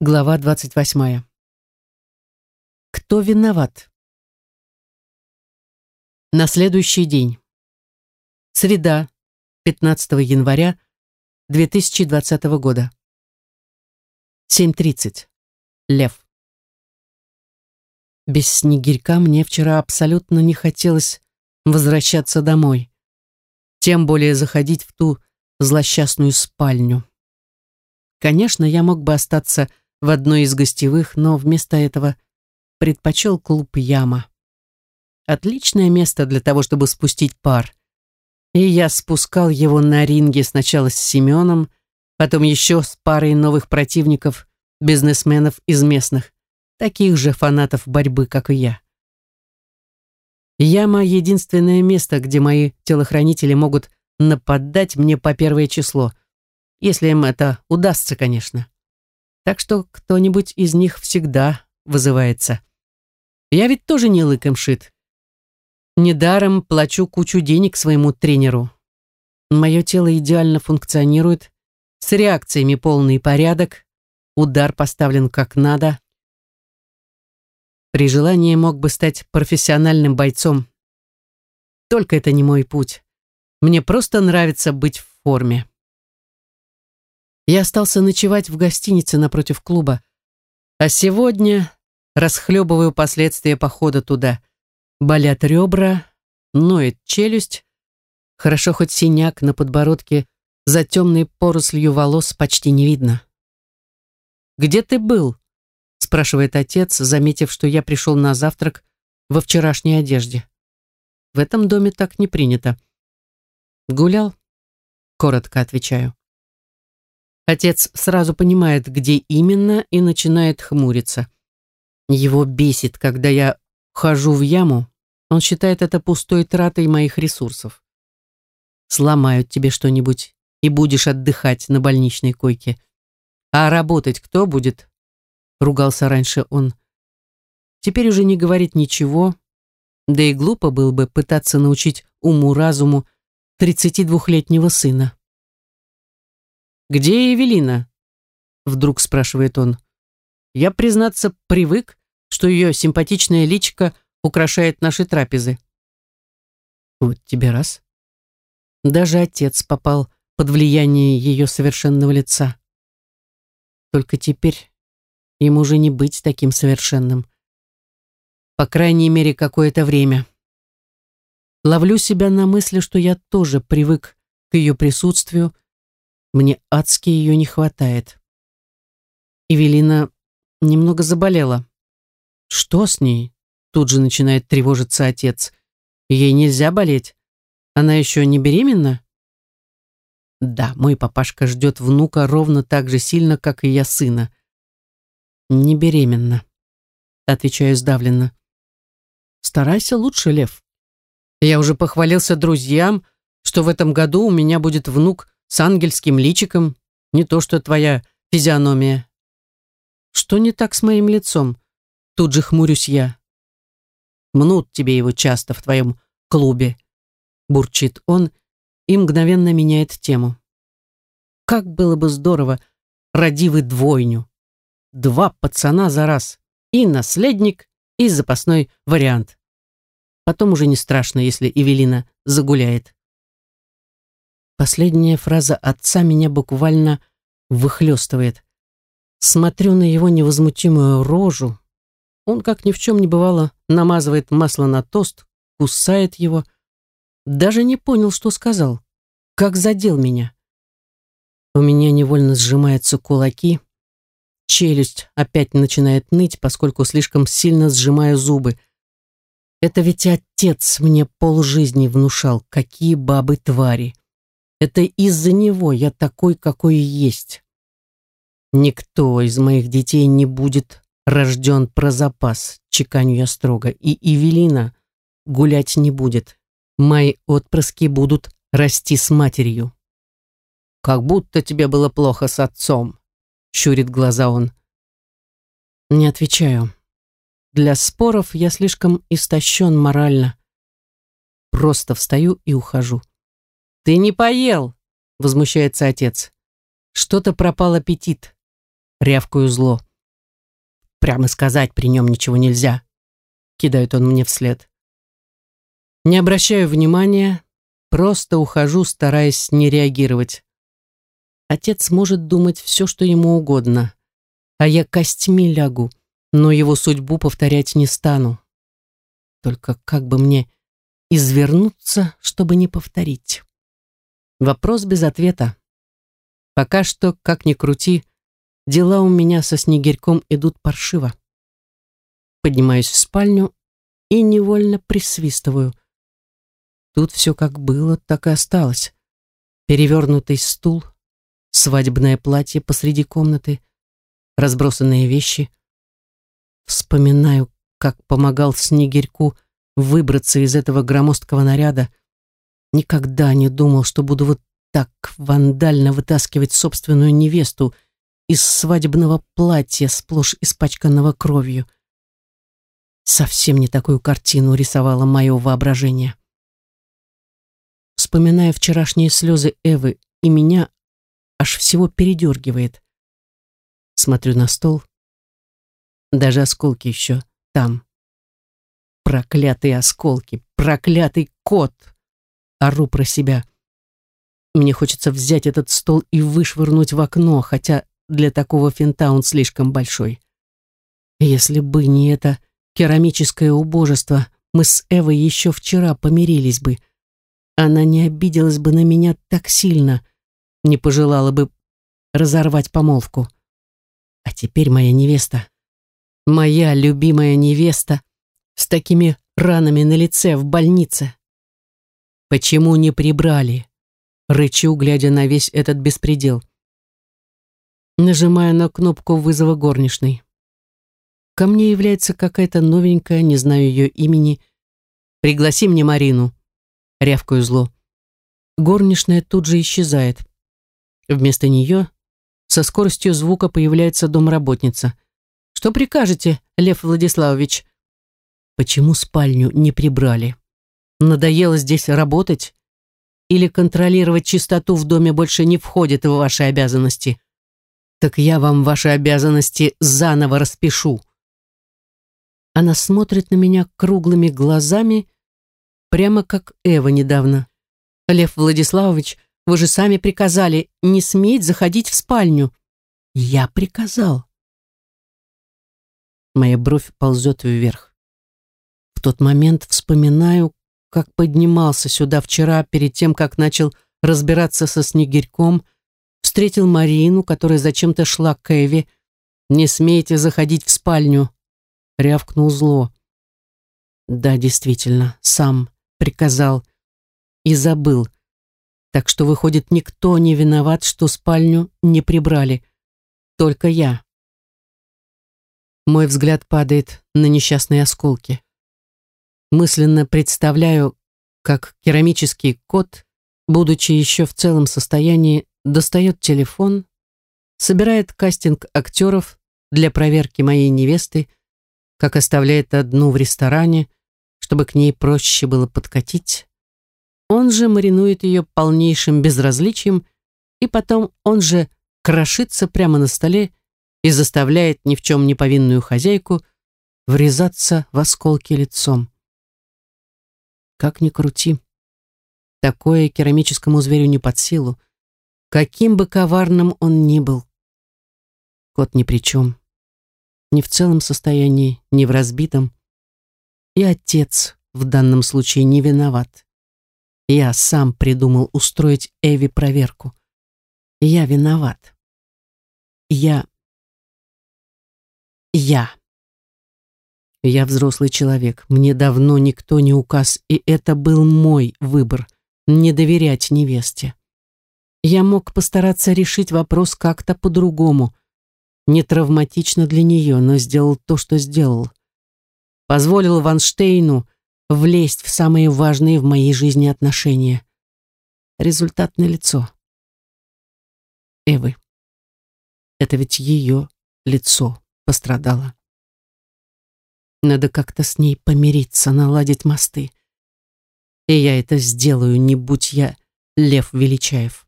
Глава 28. Кто виноват? На следующий день. Среда, 15 января 2020 года. 7.30. Лев. Без снегирька мне вчера абсолютно не хотелось возвращаться домой. Тем более заходить в ту злосчастную спальню. Конечно, я мог бы остаться в одной из гостевых, но вместо этого предпочел клуб «Яма». Отличное место для того, чтобы спустить пар. И я спускал его на ринге сначала с Семеном, потом еще с парой новых противников, бизнесменов из местных, таких же фанатов борьбы, как и я. Яма — единственное место, где мои телохранители могут нападать мне по первое число, если им это удастся, конечно. Так что кто-нибудь из них всегда вызывается. Я ведь тоже не лыком шит. Недаром плачу кучу денег своему тренеру. Мое тело идеально функционирует, с реакциями полный порядок, удар поставлен как надо. При желании мог бы стать профессиональным бойцом. Только это не мой путь. Мне просто нравится быть в форме. Я остался ночевать в гостинице напротив клуба, а сегодня расхлебываю последствия похода туда. Болят ребра, ноет челюсть, хорошо хоть синяк на подбородке, за темной порослью волос почти не видно. «Где ты был?» — спрашивает отец, заметив, что я пришел на завтрак во вчерашней одежде. В этом доме так не принято. «Гулял?» — коротко отвечаю. Отец сразу понимает, где именно, и начинает хмуриться. Его бесит, когда я хожу в яму, он считает это пустой тратой моих ресурсов. Сломают тебе что-нибудь, и будешь отдыхать на больничной койке. А работать кто будет? Ругался раньше он. Теперь уже не говорит ничего, да и глупо было бы пытаться научить уму-разуму 32-летнего сына. «Где Евелина?» Вдруг спрашивает он. Я, признаться, привык, что ее симпатичная личико украшает наши трапезы. Вот тебе раз. Даже отец попал под влияние ее совершенного лица. Только теперь ему уже не быть таким совершенным. По крайней мере, какое-то время. Ловлю себя на мысли, что я тоже привык к ее присутствию, мне адски ее не хватает. Эвелина немного заболела. Что с ней? Тут же начинает тревожиться отец. Ей нельзя болеть. Она еще не беременна? Да, мой папашка ждет внука ровно так же сильно, как и я сына. Не беременна. Отвечаю сдавленно. Старайся лучше, Лев. Я уже похвалился друзьям, что в этом году у меня будет внук с ангельским личиком, не то что твоя физиономия. Что не так с моим лицом? Тут же хмурюсь я. Мнут тебе его часто в твоем клубе, бурчит он и мгновенно меняет тему. Как было бы здорово, роди вы двойню. Два пацана за раз. И наследник, и запасной вариант. Потом уже не страшно, если Эвелина загуляет. Последняя фраза отца меня буквально выхлестывает. Смотрю на его невозмутимую рожу. Он, как ни в чем не бывало, намазывает масло на тост, кусает его. Даже не понял, что сказал. Как задел меня. У меня невольно сжимаются кулаки. Челюсть опять начинает ныть, поскольку слишком сильно сжимаю зубы. Это ведь отец мне полжизни внушал, какие бабы твари. Это из-за него я такой, какой есть. Никто из моих детей не будет рожден про запас, чеканю я строго, и Эвелина гулять не будет. Мои отпрыски будут расти с матерью. «Как будто тебе было плохо с отцом», — щурит глаза он. Не отвечаю. Для споров я слишком истощен морально. Просто встаю и ухожу. «Ты не поел!» — возмущается отец. «Что-то пропал аппетит. рявкую зло. Прямо сказать при нем ничего нельзя, кидает он мне вслед. Не обращаю внимания, просто ухожу, стараясь не реагировать. Отец может думать все, что ему угодно, а я костьми лягу, но его судьбу повторять не стану. Только как бы мне извернуться, чтобы не повторить? Вопрос без ответа. Пока что, как ни крути, дела у меня со Снегирьком идут паршиво. Поднимаюсь в спальню и невольно присвистываю. Тут все как было, так и осталось. Перевернутый стул, свадебное платье посреди комнаты, разбросанные вещи. Вспоминаю, как помогал Снегирьку выбраться из этого громоздкого наряда. Никогда не думал, что буду вот так вандально вытаскивать собственную невесту из свадебного платья, сплошь испачканного кровью. Совсем не такую картину рисовало мое воображение. Вспоминая вчерашние слезы Эвы и меня, аж всего передергивает. Смотрю на стол. Даже осколки еще там. Проклятые осколки, проклятый кот. Ору про себя. Мне хочется взять этот стол и вышвырнуть в окно, хотя для такого финта он слишком большой. Если бы не это керамическое убожество, мы с Эвой еще вчера помирились бы. Она не обиделась бы на меня так сильно, не пожелала бы разорвать помолвку. А теперь моя невеста Моя любимая невеста с такими ранами на лице в больнице. Почему не прибрали? Рычу, глядя на весь этот беспредел. Нажимая на кнопку вызова горничной. Ко мне является какая-то новенькая, не знаю ее имени. «Пригласи мне Марину», — рявкаю зло. Горничная тут же исчезает. Вместо нее со скоростью звука появляется домработница — что прикажете, Лев Владиславович? Почему спальню не прибрали? Надоело здесь работать? Или контролировать чистоту в доме больше не входит в ваши обязанности? Так я вам ваши обязанности заново распишу. Она смотрит на меня круглыми глазами, прямо как Эва недавно. Лев Владиславович, вы же сами приказали не сметь заходить в спальню. Я приказал. Моя бровь ползет вверх. В тот момент вспоминаю, как поднимался сюда вчера, перед тем, как начал разбираться со Снегирьком, встретил Марину, которая зачем-то шла к Эви. «Не смейте заходить в спальню», — рявкнул зло. Да, действительно, сам приказал и забыл. Так что, выходит, никто не виноват, что спальню не прибрали. Только я. Мой взгляд падает на несчастные осколки. Мысленно представляю, как керамический кот, будучи еще в целом состоянии, достает телефон, собирает кастинг актеров для проверки моей невесты, как оставляет одну в ресторане, чтобы к ней проще было подкатить. Он же маринует ее полнейшим безразличием, и потом он же крошится прямо на столе и заставляет ни в чем не повинную хозяйку врезаться в осколки лицом. Как ни крути, такое керамическому зверю не под силу, каким бы коварным он ни был. Кот ни при чем, ни в целом состоянии, ни в разбитом. И отец в данном случае не виноват. Я сам придумал устроить Эви проверку. Я виноват. Я я. Я взрослый человек, мне давно никто не указ, и это был мой выбор — не доверять невесте. Я мог постараться решить вопрос как-то по-другому, не травматично для нее, но сделал то, что сделал. Позволил Ванштейну влезть в самые важные в моей жизни отношения. Результат налицо. Эвы. Это ведь ее лицо пострадала. Надо как-то с ней помириться, наладить мосты. И я это сделаю, не будь я Лев Величаев.